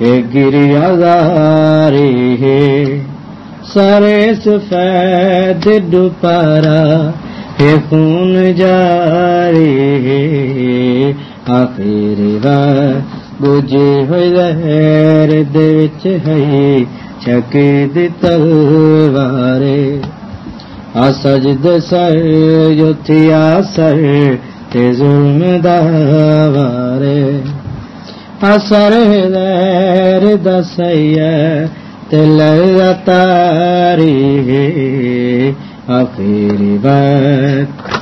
हे गिरियाजारी है सारे सफेद खून जारी आखिरी हुई लहर दे विच है छकीद तलवारे आ सजद सर जो थिया सर ते जुल्म दावारे आ सर लहर दसैया ते लतारी आखिरी वक्त